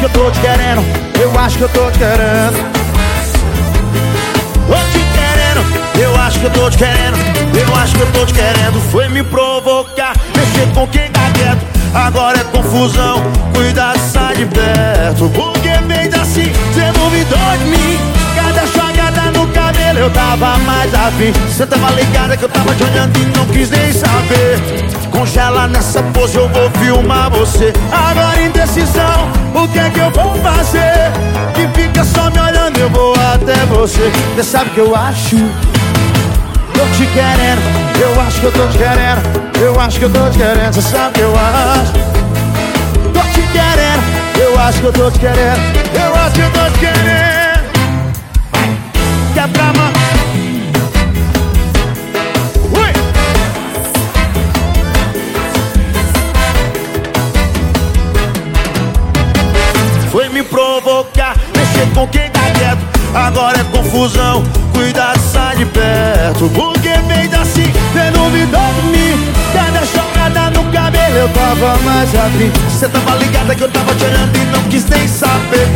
que eu tô te querendo, eu acho que eu tô te querendo. Tô te querendo, eu acho que eu tô te querendo, eu acho que eu tô te querendo. Foi me provocar, mexer com quem tá quieto. Agora é confusão, cuidado, sai de perto. Porque fez assim, cê duvidou de mim. Cada jogada no cabelo eu tava mais afim. Cê tava ligada que eu tava te olhando e não quis nem saber. Congela nessa pose, eu vou filmar você. Agora indecisão, o que é que eu vou fazer? Que fica só me olhando, eu vou até você. Cê sabe que eu acho? Tô te querendo, eu acho que eu tô te querendo. Eu acho que eu tô te querendo, cê sabe que eu acho? Tô te querendo, eu acho que eu tô te querendo. Eu acho que eu tô te querendo. Quer pra provocar, mexer com quem tá quieto. Agora é confusão, cuidado, sai de perto. Porque fez assim, cê de mim. Cada jogada no cabelo eu tava mais afim. Cê tava ligada que eu tava te olhando e não quis nem saber.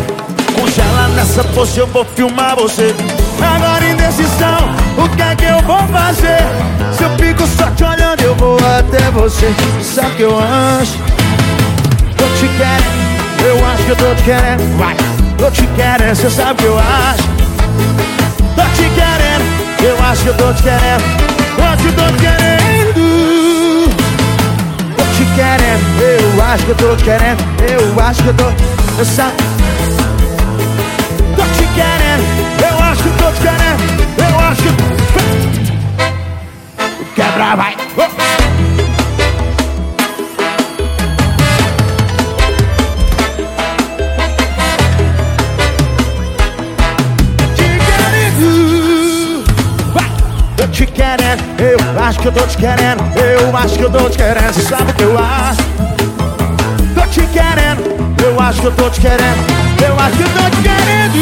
Congela nessa pose, eu vou filmar você. Agora indecisão, o que é que eu vou fazer? Se eu fico só te olhando, eu vou até você. Sabe que eu acho? Tô te querendo, eu acho que eu tô te querendo. Vai, tô te querendo, cê sabe que eu acho. Tô te querendo, eu acho que eu tô te querendo. Tô te tô te querendo. Tô te querendo, eu acho que eu tô te querendo. Eu acho que eu tô. Eu sabe. Tô te querendo, eu acho que eu tô te querendo. Eu acho que. Quebra, vai. Oh. Te querendo, eu acho que eu tô te querendo. Eu acho que eu tô te querendo, cê sabe o que eu acho? Tô te querendo, eu acho que eu tô te querendo. Eu acho que eu tô te querendo.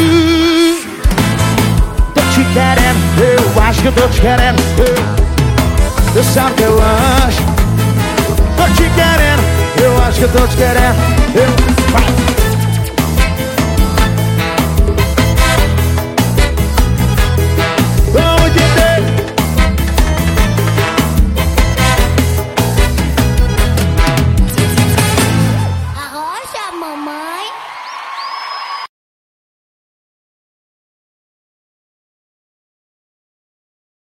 Tô te querendo, eu acho que eu tô te querendo. Eu, eu sabe o que eu acho? Tô te querendo, eu acho que eu tô te querendo. Eu.